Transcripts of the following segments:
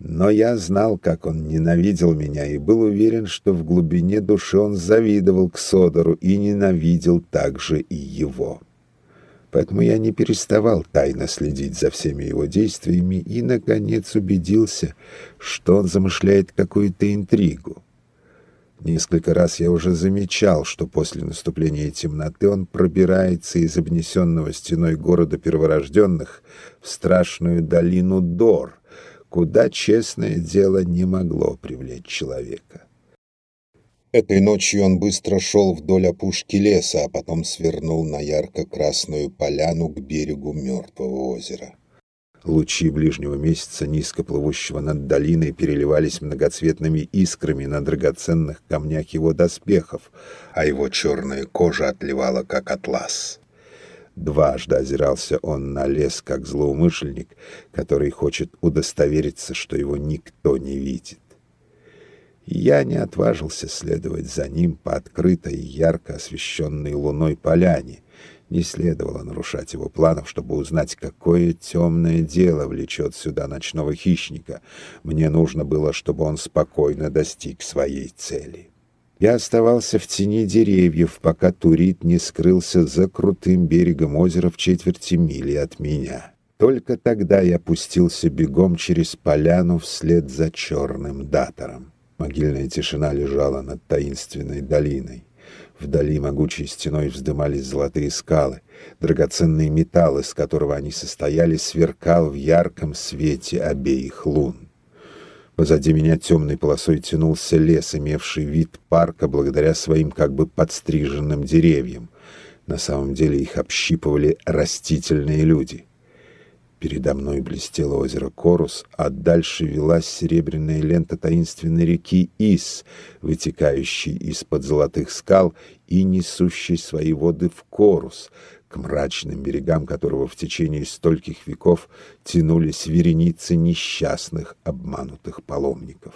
Но я знал, как он ненавидел меня, и был уверен, что в глубине души он завидовал к Содору и ненавидел также и его. Поэтому я не переставал тайно следить за всеми его действиями и, наконец, убедился, что он замышляет какую-то интригу. Несколько раз я уже замечал, что после наступления темноты он пробирается из обнесенного стеной города перворожденных в страшную долину Дор, куда, честное дело, не могло привлечь человека. Этой ночью он быстро шел вдоль опушки леса, а потом свернул на ярко-красную поляну к берегу мертвого озера. Лучи ближнего месяца, низко плывущего над долиной, переливались многоцветными искрами на драгоценных камнях его доспехов, а его черная кожа отливала, как атлас. Дважды озирался он на лес, как злоумышленник, который хочет удостовериться, что его никто не видит. Я не отважился следовать за ним по открытой, ярко освещенной луной поляне. Не следовало нарушать его планов, чтобы узнать, какое темное дело влечет сюда ночного хищника. Мне нужно было, чтобы он спокойно достиг своей цели. Я оставался в тени деревьев, пока Турит не скрылся за крутым берегом озера в четверти мили от меня. Только тогда я пустился бегом через поляну вслед за черным датором. Могильная тишина лежала над таинственной долиной. Вдали могучей стеной вздымались золотые скалы. Драгоценный металл, из которого они состояли, сверкал в ярком свете обеих лун. Позади меня темной полосой тянулся лес, имевший вид парка благодаря своим как бы подстриженным деревьям. На самом деле их общипывали растительные люди. Передо мной блестело озеро Корус, а дальше велась серебряная лента таинственной реки Ис, вытекающей из-под золотых скал и несущей свои воды в Корус, к мрачным берегам которого в течение стольких веков тянулись вереницы несчастных обманутых паломников.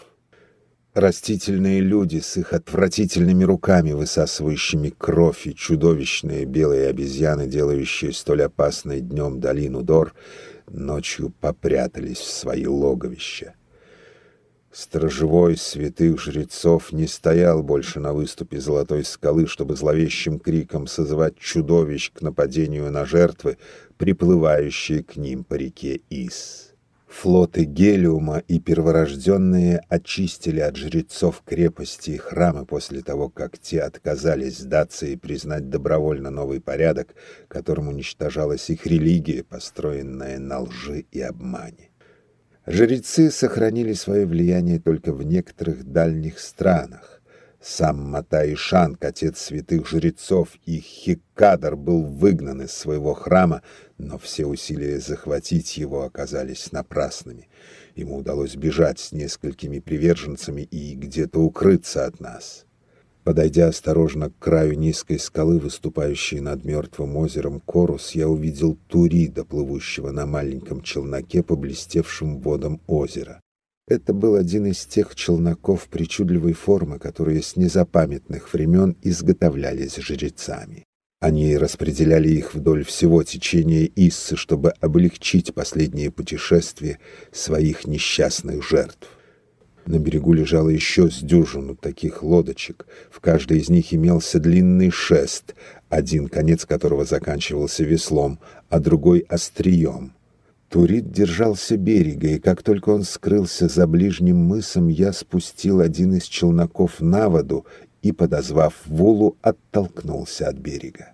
Растительные люди с их отвратительными руками, высасывающими кровь, и чудовищные белые обезьяны, делающие столь опасной днем долину Дор, ночью попрятались в свои логовища. Сторожевой святых жрецов не стоял больше на выступе золотой скалы, чтобы зловещим криком созывать чудовищ к нападению на жертвы, приплывающие к ним по реке Ис. Флоты Гелиума и перворожденные очистили от жрецов крепости и храмы после того, как те отказались сдаться и признать добровольно новый порядок, которым уничтожалась их религия, построенная на лжи и обмане. Жрецы сохранили свое влияние только в некоторых дальних странах. Сам Матай Шанг, отец святых жрецов, и Хикадар был выгнан из своего храма, но все усилия захватить его оказались напрасными. Ему удалось бежать с несколькими приверженцами и где-то укрыться от нас. Подойдя осторожно к краю низкой скалы, выступающей над мертвым озером Корус, я увидел Турида, плывущего на маленьком челноке по блестевшим водам озера. Это был один из тех челноков причудливой формы, которые с незапамятных времен изготовлялись жрецами. Они распределяли их вдоль всего течения Иссы, чтобы облегчить последнее путешествие своих несчастных жертв. На берегу лежало еще с дюжину таких лодочек. В каждой из них имелся длинный шест, один конец которого заканчивался веслом, а другой — острием. Турит держался берега, и как только он скрылся за ближним мысом, я спустил один из челноков на воду и, подозвав Вулу, оттолкнулся от берега.